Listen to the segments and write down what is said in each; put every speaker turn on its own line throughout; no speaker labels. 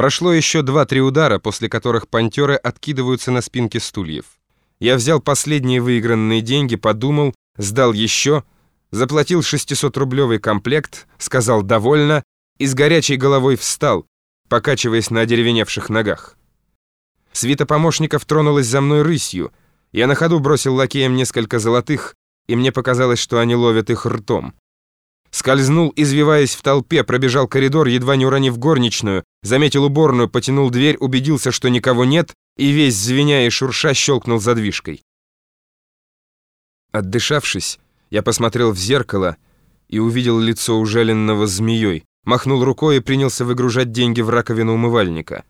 Прошло еще два-три удара, после которых пантеры откидываются на спинки стульев. Я взял последние выигранные деньги, подумал, сдал еще, заплатил 600-рублевый комплект, сказал «довольно» и с горячей головой встал, покачиваясь на одеревеневших ногах. Свита помощников тронулась за мной рысью. Я на ходу бросил лакеям несколько золотых, и мне показалось, что они ловят их ртом. Скользнул, извиваясь в толпе, пробежал коридор, едва не уронив горничную, заметил уборную, потянул дверь, убедился, что никого нет, и весь, звеня и шурша, щелкнул задвижкой. Отдышавшись, я посмотрел в зеркало и увидел лицо ужаленного змеей, махнул рукой и принялся выгружать деньги в раковину умывальника.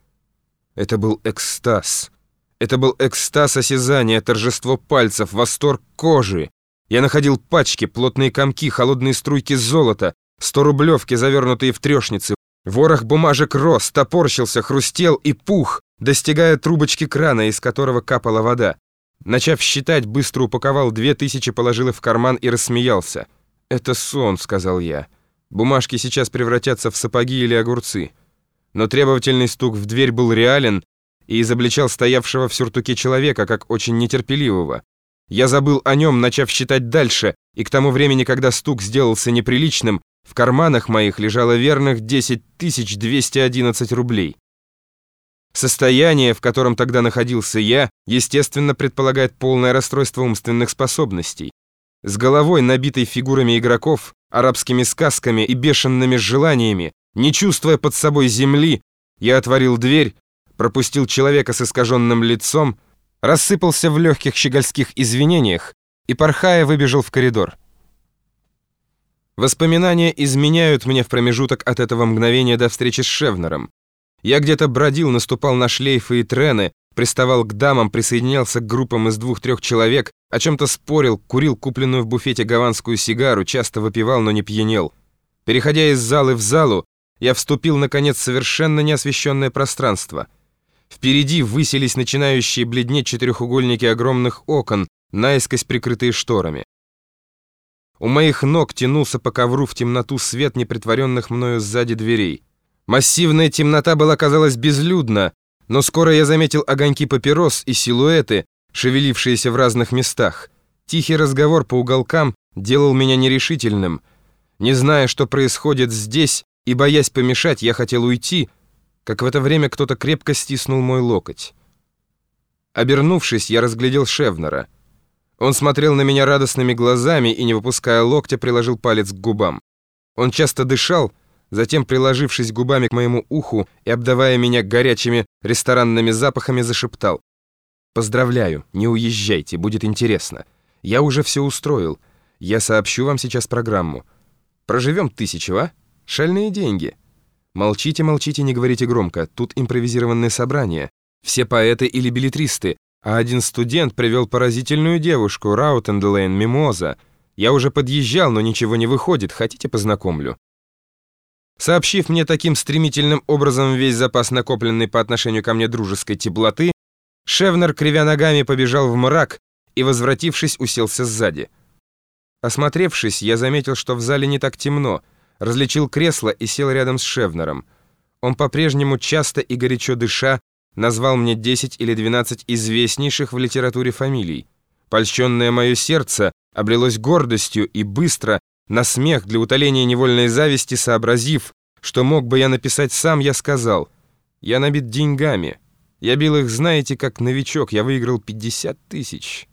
Это был экстаз. Это был экстаз осязания, торжество пальцев, восторг кожи. Я находил пачки, плотные комки, холодные струйки золота, сто рублевки, завернутые в трешницы. Ворох бумажек рос, топорщился, хрустел и пух, достигая трубочки крана, из которого капала вода. Начав считать, быстро упаковал две тысячи, положил их в карман и рассмеялся. «Это сон», — сказал я. «Бумажки сейчас превратятся в сапоги или огурцы». Но требовательный стук в дверь был реален и изобличал стоявшего в сюртуке человека, как очень нетерпеливого. Я забыл о нем, начав считать дальше, и к тому времени, когда стук сделался неприличным, в карманах моих лежало верных 10 211 рублей. Состояние, в котором тогда находился я, естественно, предполагает полное расстройство умственных способностей. С головой, набитой фигурами игроков, арабскими сказками и бешеными желаниями, не чувствуя под собой земли, я отворил дверь, пропустил человека с искаженным лицом, рассыпался в легких щегольских извинениях и, порхая, выбежал в коридор. Воспоминания изменяют мне в промежуток от этого мгновения до встречи с Шевнером. Я где-то бродил, наступал на шлейфы и трены, приставал к дамам, присоединялся к группам из двух-трех человек, о чем-то спорил, курил купленную в буфете гаванскую сигару, часто выпивал, но не пьянел. Переходя из залы в залу, я вступил, наконец, в совершенно неосвещенное пространство — Впереди высились начинающие бледнеть четырехугольники огромных окон, наискось прикрытые шторами. У моих ног тянулся по ковру в темноту свет непритворенных мною сзади дверей. Массивная темнота была, казалось, безлюдна, но скоро я заметил огоньки папирос и силуэты, шевелившиеся в разных местах. Тихий разговор по уголкам делал меня нерешительным. Не зная, что происходит здесь, и боясь помешать, я хотел уйти — как в это время кто-то крепко стиснул мой локоть. Обернувшись, я разглядел Шевнера. Он смотрел на меня радостными глазами и, не выпуская локтя, приложил палец к губам. Он часто дышал, затем, приложившись губами к моему уху и обдавая меня горячими ресторанными запахами, зашептал. «Поздравляю, не уезжайте, будет интересно. Я уже все устроил. Я сообщу вам сейчас программу. Проживем тысячу, а? Шальные деньги». Молчите, молчите, не говорите громко. Тут импровизированное собрание. Все поэты или билетристы. А один студент привел поразительную девушку, Раутендлейн, Мимоза. Я уже подъезжал, но ничего не выходит. Хотите, познакомлю?» Сообщив мне таким стремительным образом весь запас накопленный по отношению ко мне дружеской теплоты, Шевнер, кривя ногами, побежал в мрак и, возвратившись, уселся сзади. Осмотревшись, я заметил, что в зале не так темно — различил кресло и сел рядом с Шевнером. Он по-прежнему часто и горячо дыша назвал мне 10 или 12 известнейших в литературе фамилий. Польщенное мое сердце облилось гордостью и быстро, на смех для утоления невольной зависти, сообразив, что мог бы я написать сам, я сказал, «Я набит деньгами. Я бил их, знаете, как новичок, я выиграл 50 тысяч».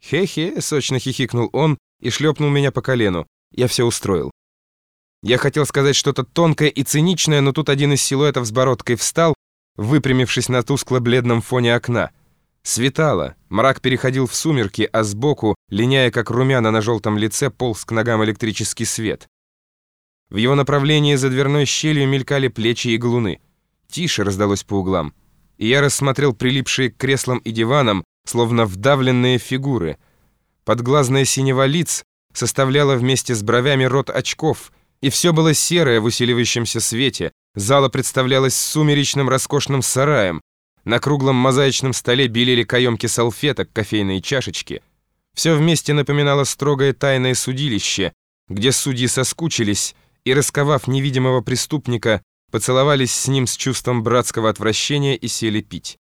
«Хе-хе», — сочно хихикнул он и шлепнул меня по колену. Я все устроил. Я хотел сказать что-то тонкое и циничное, но тут один из силуэтов с бородкой встал, выпрямившись на тускло-бледном фоне окна. Светало, мрак переходил в сумерки, а сбоку, линяя как румяна на желтом лице, полз к ногам электрический свет. В его направлении за дверной щелью мелькали плечи и галуны. Тише раздалось по углам. И я рассмотрел прилипшие к креслам и диванам, словно вдавленные фигуры. Подглазная синева лиц составляла вместе с бровями рот очков — и все было серое в усиливающемся свете. Зала представлялась сумеречным роскошным сараем. На круглом мозаичном столе белели каемки салфеток, кофейные чашечки. Все вместе напоминало строгое тайное судилище, где судьи соскучились и, расковав невидимого преступника, поцеловались с ним с чувством братского отвращения и сели пить.